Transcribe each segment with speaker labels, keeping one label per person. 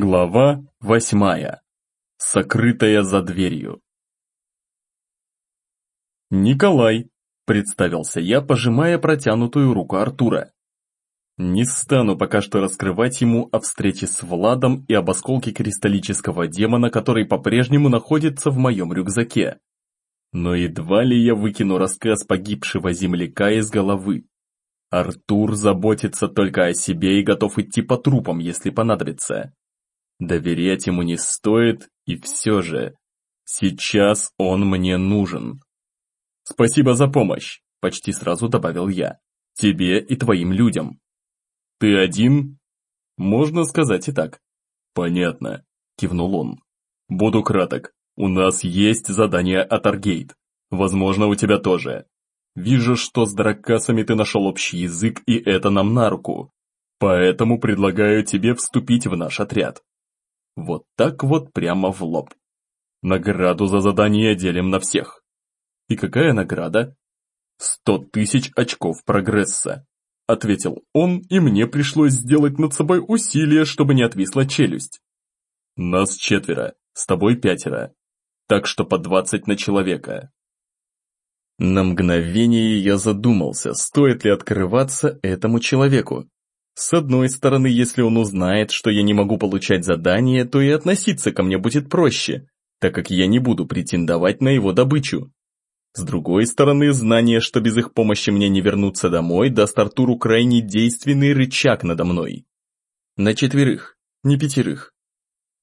Speaker 1: Глава восьмая. Сокрытая за дверью. «Николай», — представился я, пожимая протянутую руку Артура. Не стану пока что раскрывать ему о встрече с Владом и об осколке кристаллического демона, который по-прежнему находится в моем рюкзаке. Но едва ли я выкину рассказ погибшего земляка из головы. Артур заботится только о себе и готов идти по трупам, если понадобится. Доверять ему не стоит, и все же, сейчас он мне нужен. Спасибо за помощь, почти сразу добавил я. Тебе и твоим людям. Ты один? Можно сказать и так. Понятно, кивнул он. Буду краток. У нас есть задание от Аргейт. Возможно, у тебя тоже. Вижу, что с драккасами ты нашел общий язык, и это нам на руку. Поэтому предлагаю тебе вступить в наш отряд. Вот так вот прямо в лоб. Награду за задание делим на всех. И какая награда? Сто тысяч очков прогресса. Ответил он, и мне пришлось сделать над собой усилие, чтобы не отвисла челюсть. Нас четверо, с тобой пятеро. Так что по двадцать на человека. На мгновение я задумался, стоит ли открываться этому человеку. С одной стороны, если он узнает, что я не могу получать задания, то и относиться ко мне будет проще, так как я не буду претендовать на его добычу. С другой стороны, знание, что без их помощи мне не вернуться домой, даст Артуру крайне действенный рычаг надо мной. На четверых, не пятерых.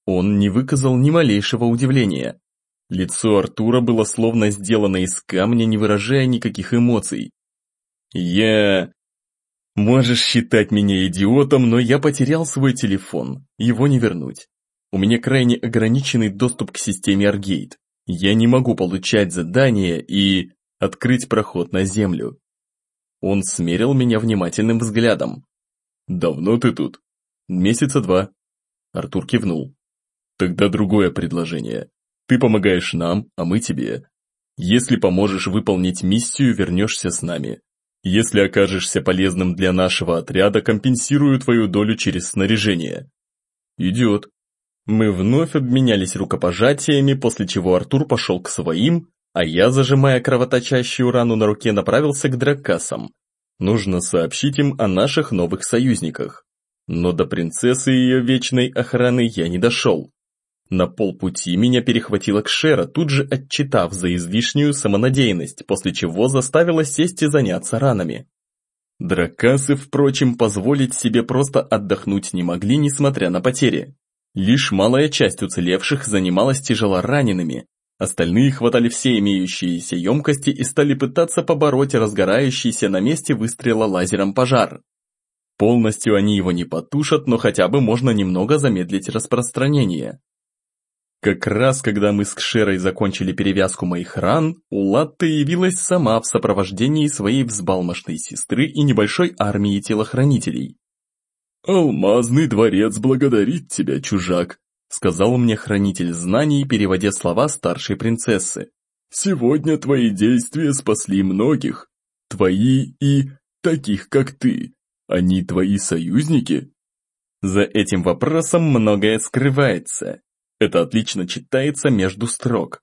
Speaker 1: Он не выказал ни малейшего удивления. Лицо Артура было словно сделано из камня, не выражая никаких эмоций. Я Можешь считать меня идиотом, но я потерял свой телефон. Его не вернуть. У меня крайне ограниченный доступ к системе Аргейт. Я не могу получать задания и открыть проход на землю. Он смерил меня внимательным взглядом. «Давно ты тут?» «Месяца два». Артур кивнул. «Тогда другое предложение. Ты помогаешь нам, а мы тебе. Если поможешь выполнить миссию, вернешься с нами. Если окажешься полезным для нашего отряда, компенсирую твою долю через снаряжение». «Идет». Мы вновь обменялись рукопожатиями, после чего Артур пошел к своим, а я, зажимая кровоточащую рану на руке, направился к драккасам. Нужно сообщить им о наших новых союзниках. Но до принцессы и ее вечной охраны я не дошел. На полпути меня перехватила Кшера, тут же отчитав за излишнюю самонадеянность, после чего заставила сесть и заняться ранами. Дракасы, впрочем, позволить себе просто отдохнуть не могли, несмотря на потери. Лишь малая часть уцелевших занималась тяжело ранеными, остальные хватали все имеющиеся емкости и стали пытаться побороть разгорающийся на месте выстрела лазером пожар. Полностью они его не потушат, но хотя бы можно немного замедлить распространение. Как раз когда мы с Кшерой закончили перевязку моих ран, Улатта явилась сама в сопровождении своей взбалмошной сестры и небольшой армии телохранителей. «Алмазный дворец благодарит тебя, чужак», сказал мне хранитель знаний, переводя слова старшей принцессы. «Сегодня твои действия спасли многих. Твои и таких, как ты. Они твои союзники?» За этим вопросом многое скрывается. Это отлично читается между строк.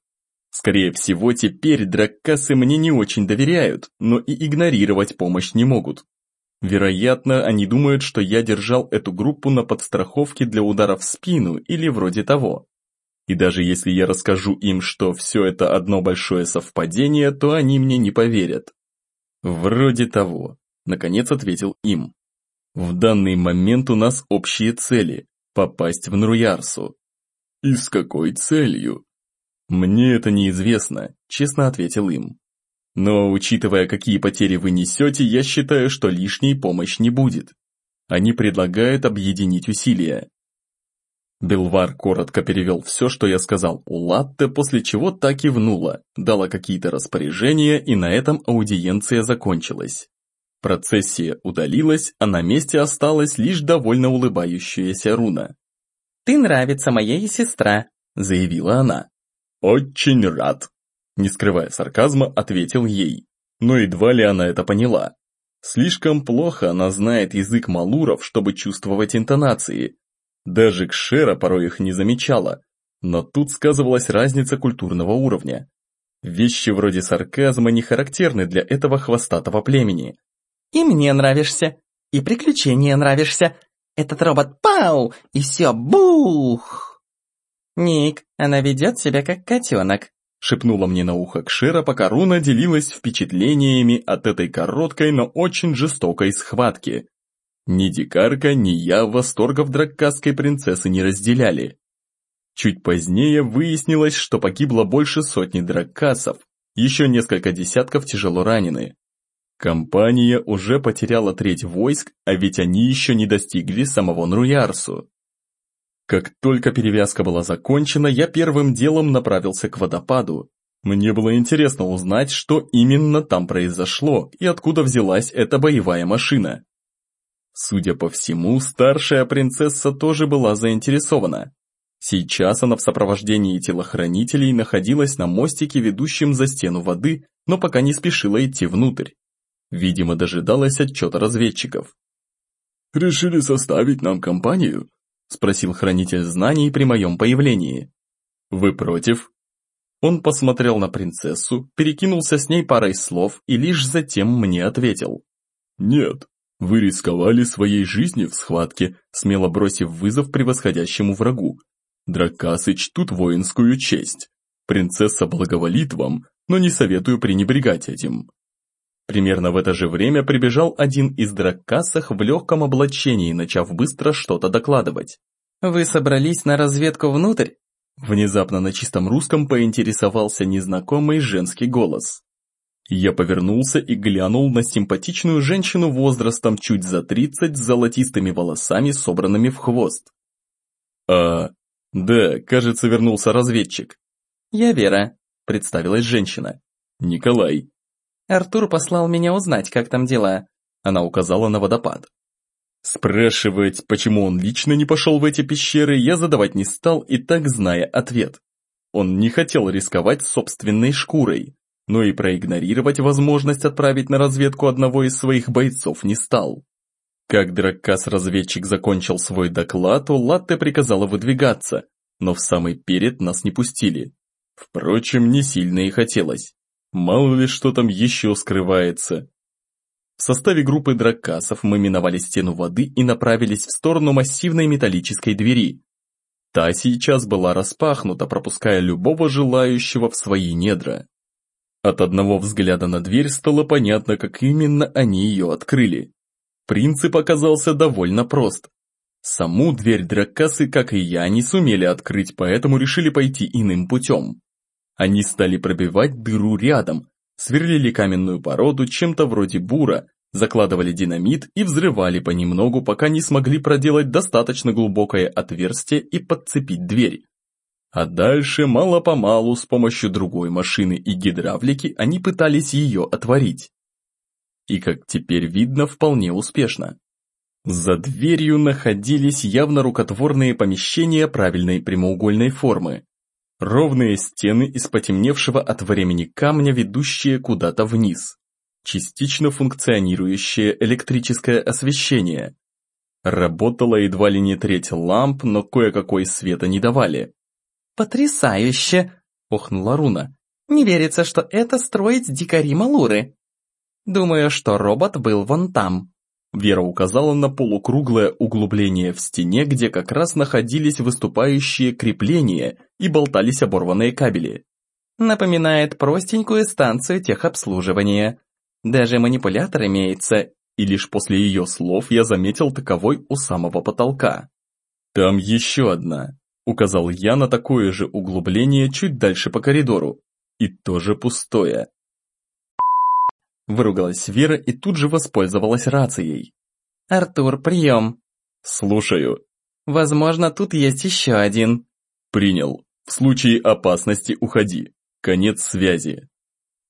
Speaker 1: Скорее всего, теперь драккасы мне не очень доверяют, но и игнорировать помощь не могут. Вероятно, они думают, что я держал эту группу на подстраховке для удара в спину или вроде того. И даже если я расскажу им, что все это одно большое совпадение, то они мне не поверят. Вроде того, наконец ответил им. В данный момент у нас общие цели – попасть в Нруярсу. «И с какой целью?» «Мне это неизвестно», – честно ответил им. «Но учитывая, какие потери вы несете, я считаю, что лишней помощь не будет. Они предлагают объединить усилия». Белвар коротко перевел все, что я сказал у Латте, после чего так и внула, дала какие-то распоряжения, и на этом аудиенция закончилась. Процессия удалилась, а на месте осталась лишь довольно улыбающаяся руна.
Speaker 2: «Ты нравится моей сестра», — заявила она.
Speaker 1: «Очень рад», — не скрывая сарказма, ответил ей. Но едва ли она это поняла. Слишком плохо она знает язык малуров, чтобы чувствовать интонации. Даже Кшера порой их не замечала, но тут сказывалась разница культурного уровня. Вещи вроде сарказма не характерны для этого хвостатого племени.
Speaker 2: «И мне нравишься, и приключения нравишься. Этот робот пау, и все бух!» «Ник, она ведет себя как котенок»,
Speaker 1: шепнула мне на ухо Кшера, пока Руна делилась впечатлениями от этой короткой, но очень жестокой схватки. Ни дикарка, ни я восторгов драккасской принцессы не разделяли. Чуть позднее выяснилось, что погибло больше сотни драккасов, еще несколько десятков тяжело ранены. Компания уже потеряла треть войск, а ведь они еще не достигли самого Нруярсу. Как только перевязка была закончена, я первым делом направился к водопаду. Мне было интересно узнать, что именно там произошло и откуда взялась эта боевая машина. Судя по всему, старшая принцесса тоже была заинтересована. Сейчас она в сопровождении телохранителей находилась на мостике, ведущем за стену воды, но пока не спешила идти внутрь. Видимо, дожидалась отчета разведчиков. «Решили составить нам компанию?» спросил хранитель знаний при моем появлении. «Вы против?» Он посмотрел на принцессу, перекинулся с ней парой слов и лишь затем мне ответил. «Нет, вы рисковали своей жизнью в схватке, смело бросив вызов превосходящему врагу. Дракасы чтут воинскую честь. Принцесса благоволит вам, но не советую пренебрегать этим. Примерно в это же время прибежал один из драккасах в легком облачении, начав быстро что-то докладывать.
Speaker 2: «Вы собрались на разведку внутрь?»
Speaker 1: Внезапно на чистом русском поинтересовался незнакомый женский голос. Я повернулся и глянул на симпатичную женщину возрастом чуть за тридцать с золотистыми волосами, собранными в хвост. «А, да, кажется, вернулся разведчик».
Speaker 2: «Я Вера», —
Speaker 1: представилась женщина. «Николай,
Speaker 2: Артур послал меня узнать, как там дела.
Speaker 1: Она указала на водопад. Спрашивать, почему он лично не пошел в эти пещеры, я задавать не стал и так зная ответ. Он не хотел рисковать собственной шкурой, но и проигнорировать возможность отправить на разведку одного из своих бойцов не стал. Как Драккас-разведчик закончил свой доклад, Латте приказала выдвигаться, но в самый перед нас не пустили. Впрочем, не сильно и хотелось. Мало ли что там еще скрывается. В составе группы драккасов мы миновали стену воды и направились в сторону массивной металлической двери. Та сейчас была распахнута, пропуская любого желающего в свои недра. От одного взгляда на дверь стало понятно, как именно они ее открыли. Принцип оказался довольно прост. Саму дверь драккасы, как и я, не сумели открыть, поэтому решили пойти иным путем. Они стали пробивать дыру рядом, сверлили каменную породу чем-то вроде бура, закладывали динамит и взрывали понемногу, пока не смогли проделать достаточно глубокое отверстие и подцепить дверь. А дальше мало-помалу с помощью другой машины и гидравлики они пытались ее отворить. И как теперь видно, вполне успешно. За дверью находились явно рукотворные помещения правильной прямоугольной формы, Ровные стены из потемневшего от времени камня, ведущие куда-то вниз. Частично функционирующее электрическое освещение. Работала едва ли не треть ламп, но кое-какой света не давали.
Speaker 2: «Потрясающе!» – охнула Руна. «Не верится, что это строить дикари Малуры. Думаю, что робот был вон там».
Speaker 1: Вера указала на полукруглое углубление в стене, где как раз находились выступающие крепления и болтались оборванные кабели.
Speaker 2: Напоминает простенькую станцию техобслуживания. Даже манипулятор имеется,
Speaker 1: и лишь после ее слов я заметил таковой у самого потолка. «Там еще одна», — указал я на такое же углубление чуть дальше по коридору, и тоже пустое. Выругалась Вера и тут же воспользовалась рацией.
Speaker 2: «Артур, прием!»
Speaker 1: «Слушаю».
Speaker 2: «Возможно, тут есть еще один».
Speaker 1: «Принял. В случае опасности уходи. Конец связи».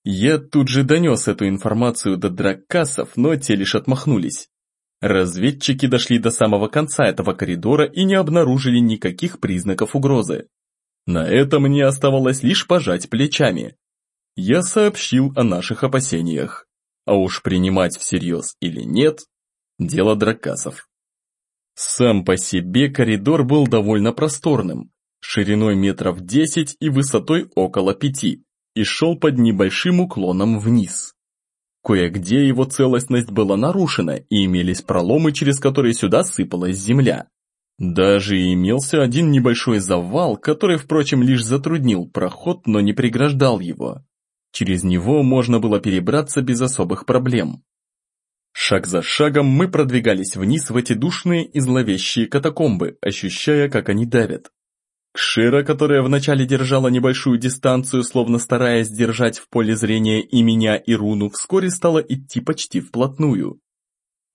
Speaker 1: Я тут же донес эту информацию до драккасов, но те лишь отмахнулись. Разведчики дошли до самого конца этого коридора и не обнаружили никаких признаков угрозы. На это мне оставалось лишь пожать плечами. Я сообщил о наших опасениях. А уж принимать всерьез или нет – дело дракасов. Сам по себе коридор был довольно просторным, шириной метров 10 и высотой около 5, и шел под небольшим уклоном вниз. Кое-где его целостность была нарушена, и имелись проломы, через которые сюда сыпалась земля. Даже имелся один небольшой завал, который, впрочем, лишь затруднил проход, но не преграждал его. Через него можно было перебраться без особых проблем. Шаг за шагом мы продвигались вниз в эти душные и зловещие катакомбы, ощущая, как они давят. Кшира, которая вначале держала небольшую дистанцию, словно стараясь держать в поле зрения и меня, и руну, вскоре стала идти почти вплотную.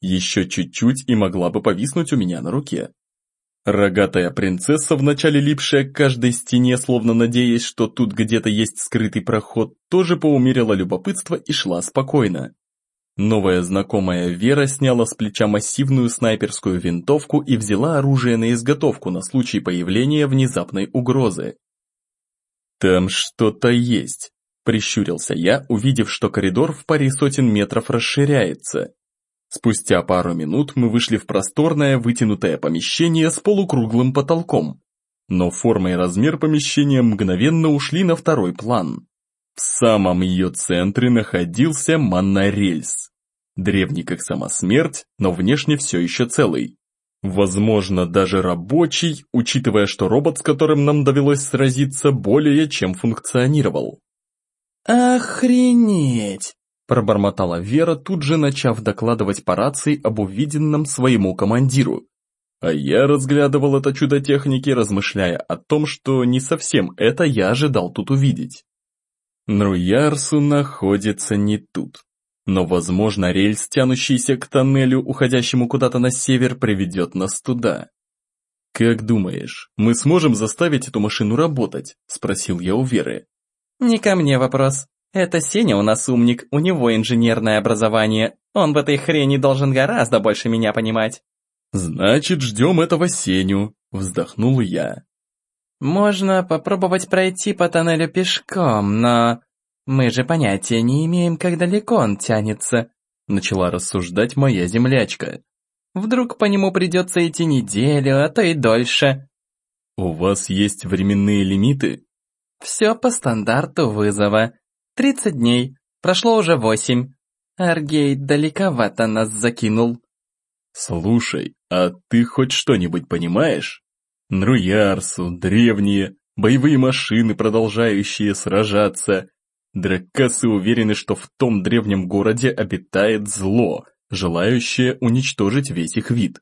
Speaker 1: Еще чуть-чуть и могла бы повиснуть у меня на руке. Рогатая принцесса, вначале липшая к каждой стене, словно надеясь, что тут где-то есть скрытый проход, тоже поумерила любопытство и шла спокойно. Новая знакомая Вера сняла с плеча массивную снайперскую винтовку и взяла оружие на изготовку на случай появления внезапной угрозы. «Там что-то есть», – прищурился я, увидев, что коридор в паре сотен метров расширяется. Спустя пару минут мы вышли в просторное вытянутое помещение с полукруглым потолком. Но форма и размер помещения мгновенно ушли на второй план. В самом ее центре находился монорельс. Древний как сама смерть, но внешне все еще целый. Возможно, даже рабочий, учитывая, что робот, с которым нам довелось сразиться, более чем функционировал.
Speaker 2: «Охренеть!»
Speaker 1: Пробормотала Вера, тут же начав докладывать по рации об увиденном своему командиру. А я разглядывал это чудо техники, размышляя о том, что не совсем это я ожидал тут увидеть. Нруярсу находится не тут. Но, возможно, рельс, тянущийся к тоннелю, уходящему куда-то на север, приведет нас туда. «Как думаешь, мы сможем заставить эту машину работать?» – спросил я у Веры.
Speaker 2: «Не ко мне вопрос», это Сеня у нас умник, у него инженерное образование. Он в этой хрени должен гораздо больше меня понимать.
Speaker 1: Значит, ждем этого Сеню, вздохнул я.
Speaker 2: Можно попробовать пройти по тоннелю пешком, но... Мы же понятия не имеем, как далеко он тянется, начала рассуждать моя землячка. Вдруг по нему придется идти неделю, а то и дольше.
Speaker 1: У вас есть временные лимиты?
Speaker 2: Все по стандарту вызова. Тридцать дней. Прошло уже восемь. Аргей далековато нас закинул.
Speaker 1: Слушай, а ты хоть что-нибудь понимаешь? Нруярсу, древние, боевые машины, продолжающие сражаться. Драккасы уверены, что в том древнем городе обитает зло, желающее уничтожить весь их вид.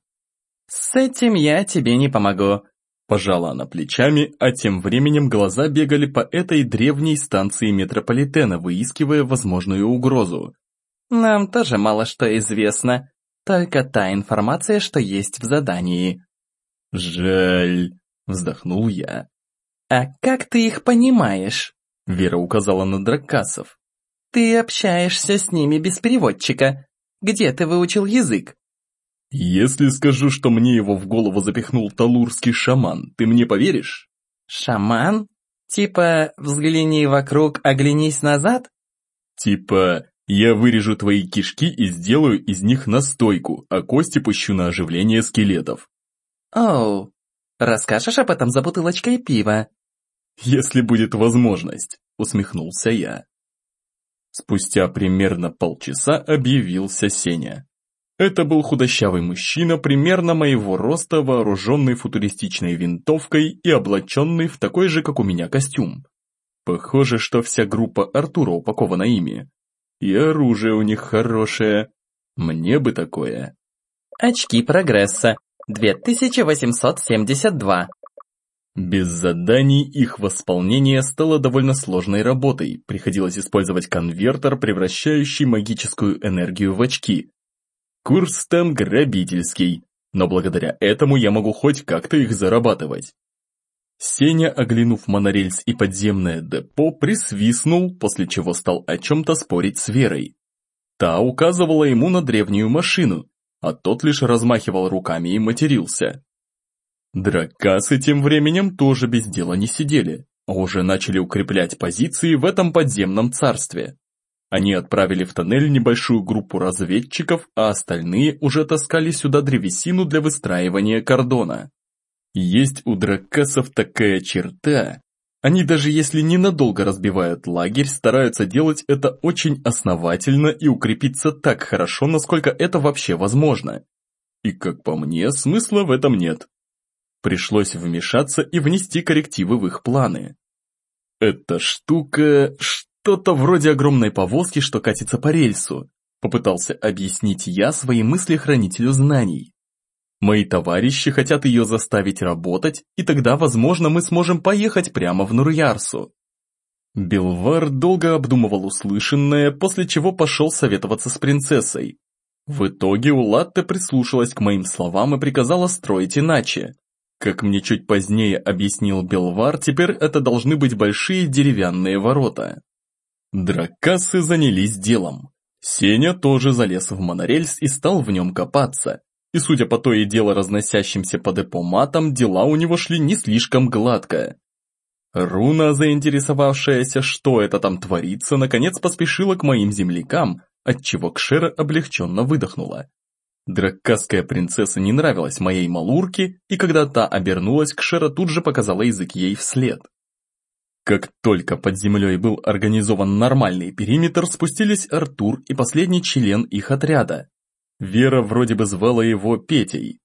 Speaker 2: С этим я тебе не помогу.
Speaker 1: Пожала она плечами, а тем временем глаза бегали по этой древней станции метрополитена, выискивая возможную угрозу.
Speaker 2: «Нам тоже мало что известно, только та информация, что есть в задании».
Speaker 1: «Жаль», — вздохнул я.
Speaker 2: «А как ты их понимаешь?»
Speaker 1: Вера указала на драккасов.
Speaker 2: «Ты общаешься с ними без переводчика. Где ты выучил язык?»
Speaker 1: «Если скажу, что мне его в голову запихнул талурский шаман, ты мне поверишь?»
Speaker 2: «Шаман? Типа, взгляни вокруг, оглянись назад?»
Speaker 1: «Типа, я вырежу твои кишки и сделаю из них настойку, а кости пущу на оживление скелетов».
Speaker 2: «Оу, расскажешь об этом за бутылочкой пива?»
Speaker 1: «Если будет возможность», — усмехнулся я. Спустя примерно полчаса объявился Сеня. Это был худощавый мужчина примерно моего роста, вооруженный футуристичной винтовкой и облаченный в такой же, как у меня, костюм. Похоже, что вся группа Артура упакована ими. И оружие у них хорошее. Мне бы такое.
Speaker 2: Очки прогресса. 2872.
Speaker 1: Без заданий их восполнение стало довольно сложной работой. Приходилось использовать конвертер, превращающий магическую энергию в очки, Курс там грабительский, но благодаря этому я могу хоть как-то их зарабатывать. Сеня, оглянув монорельс и подземное депо, присвистнул, после чего стал о чем-то спорить с Верой. Та указывала ему на древнюю машину, а тот лишь размахивал руками и матерился. Дракасы тем временем тоже без дела не сидели, а уже начали укреплять позиции в этом подземном царстве. Они отправили в тоннель небольшую группу разведчиков, а остальные уже таскали сюда древесину для выстраивания кордона. Есть у драккасов такая черта. Они даже если ненадолго разбивают лагерь, стараются делать это очень основательно и укрепиться так хорошо, насколько это вообще возможно. И как по мне, смысла в этом нет. Пришлось вмешаться и внести коррективы в их планы. Эта штука что-то вроде огромной повозки, что катится по рельсу, попытался объяснить я свои мысли хранителю знаний. Мои товарищи хотят ее заставить работать, и тогда, возможно, мы сможем поехать прямо в Нурьярсу. Белвар долго обдумывал услышанное, после чего пошел советоваться с принцессой. В итоге Улатте прислушалась к моим словам и приказала строить иначе. Как мне чуть позднее объяснил Белвар, теперь это должны быть большие деревянные ворота. Драккасы занялись делом. Сеня тоже залез в монорельс и стал в нем копаться. И судя по то и дело разносящимся по депо матам, дела у него шли не слишком гладко. Руна, заинтересовавшаяся, что это там творится, наконец поспешила к моим землякам, отчего Кшера облегченно выдохнула. Драккасская принцесса не нравилась моей малурке, и когда та обернулась, Кшера тут же показала язык ей вслед. Как только под землей был организован нормальный периметр, спустились Артур и последний член их отряда. Вера вроде бы звала его Петей.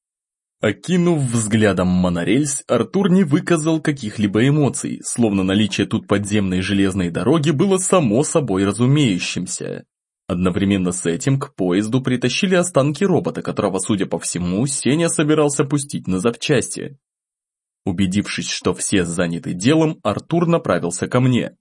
Speaker 1: Окинув взглядом монорельс, Артур не выказал каких-либо эмоций, словно наличие тут подземной железной дороги было само собой разумеющимся. Одновременно с этим к поезду притащили останки робота, которого, судя по всему, Сеня собирался пустить на запчасти. Убедившись, что все заняты делом, Артур направился ко мне.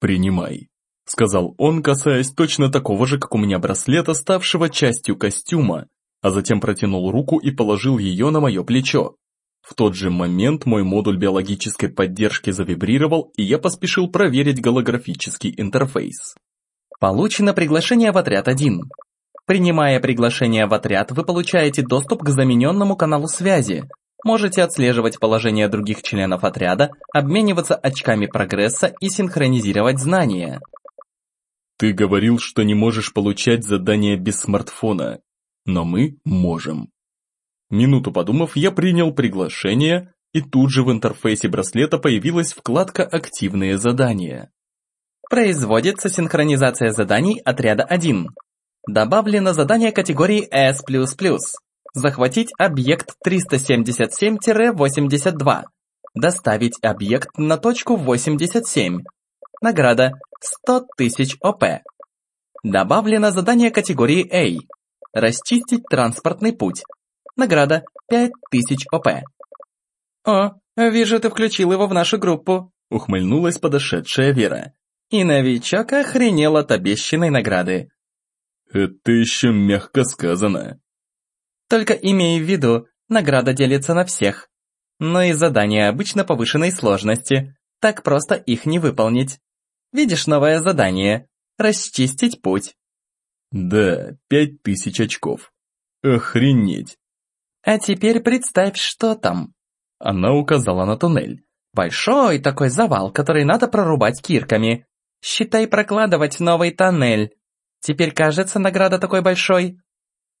Speaker 1: «Принимай», — сказал он, касаясь точно такого же, как у меня браслета, ставшего частью костюма, а затем протянул руку и положил ее на мое плечо. В тот же момент мой модуль биологической поддержки завибрировал, и я поспешил проверить голографический интерфейс.
Speaker 2: Получено приглашение в отряд 1. Принимая приглашение в отряд, вы получаете доступ к замененному каналу связи. Можете отслеживать положение других членов отряда, обмениваться очками прогресса и синхронизировать знания.
Speaker 1: Ты говорил, что не можешь получать задания без смартфона, но мы можем. Минуту подумав, я принял приглашение, и тут же в интерфейсе браслета появилась вкладка «Активные задания».
Speaker 2: Производится синхронизация заданий отряда 1. Добавлено задание категории S++. Захватить объект 377-82. Доставить объект на точку 87. Награда 100 тысяч ОП. Добавлено задание категории A. Расчистить транспортный путь. Награда 5000 ОП. «О, вижу, ты включил его в нашу группу», — ухмыльнулась подошедшая Вера. И новичок охренел от обещанной награды.
Speaker 1: Это еще мягко сказано.
Speaker 2: Только имей в виду, награда делится на всех. Но и задания обычно повышенной сложности, так просто их не выполнить. Видишь новое задание – расчистить путь.
Speaker 1: Да, пять тысяч очков. Охренеть.
Speaker 2: А теперь представь, что там.
Speaker 1: Она указала на туннель.
Speaker 2: Большой такой завал, который надо прорубать кирками. Считай прокладывать новый тоннель. Теперь кажется награда такой большой?»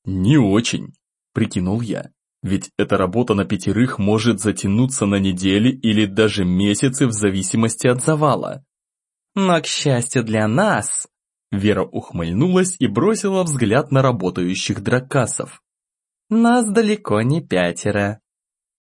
Speaker 1: «Не очень», — прикинул я. «Ведь эта работа на пятерых может затянуться на недели или даже месяцы в зависимости от завала».
Speaker 2: «Но, к счастью для нас...»
Speaker 1: Вера ухмыльнулась и бросила взгляд на работающих дракасов.
Speaker 2: «Нас далеко не пятеро».